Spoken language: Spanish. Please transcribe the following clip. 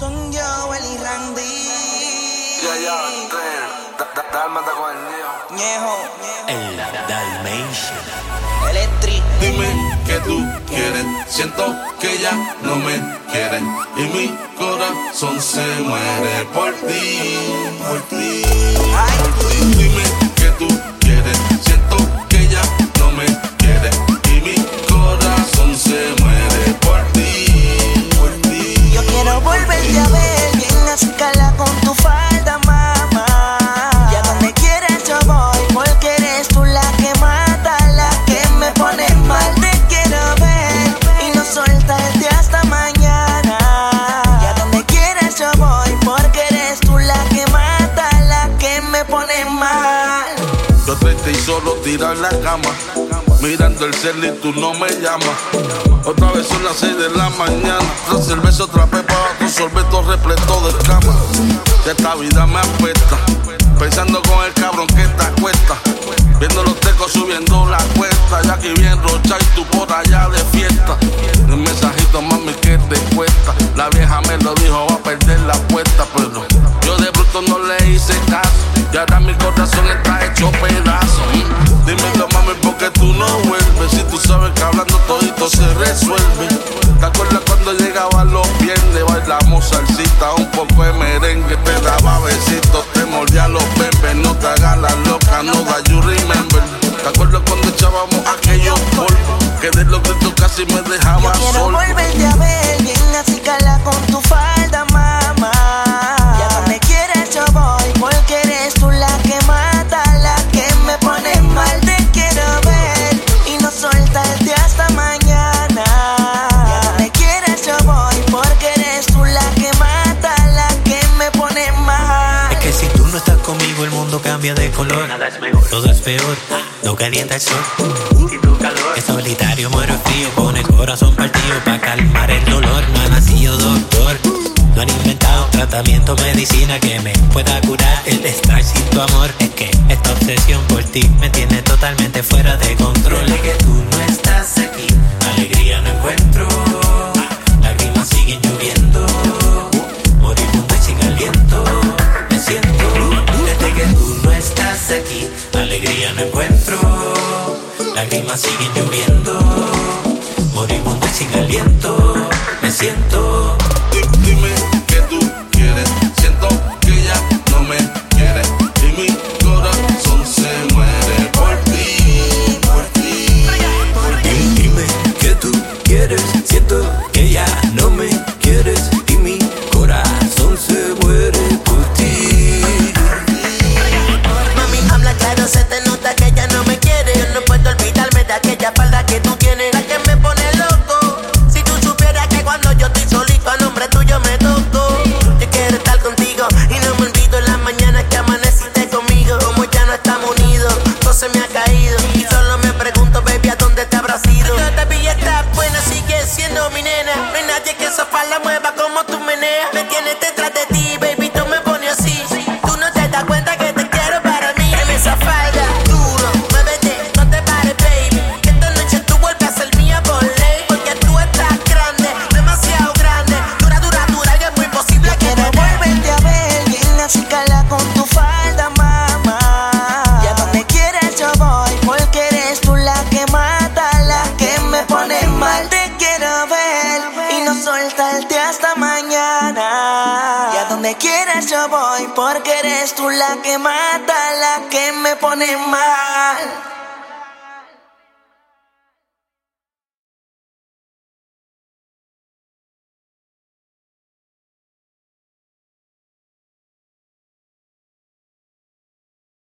Son yo, el y Randy. Ya, ya, con el Ñejo. El Dime que tú quieres. Siento que ya no me quieren. Y mi corazón se muere por ti. Por ti. Dime que tú quieres. y solo tirar la cama. Mirando el cel y tú no me llamas. Otra vez son las 6 de la mañana. Otra cerveza, otra pepa, tu sorbeto repleto de cama. Esta vida me apesta. Te acuerdo cuando echábamos aquellos polvos, que de lo que tú casi me dejaba solo. Nada es mejor. Todo es peor, no calienta el sol. Y tu calor. Es solitario, muero frío, con el corazón partido para calmar el dolor. No ha nacido doctor, no han inventado tratamiento, medicina que me pueda curar el estar sin tu amor. Es que esta obsesión por ti me tiene totalmente fuera de control. Desde que tú no estás aquí. alegría no encuentro, lágrimas siguen lloviendo, moribundo y sin aliento. de ti, baby. me quieres yo voy, porque eres tú la que mata, la que me pone mal.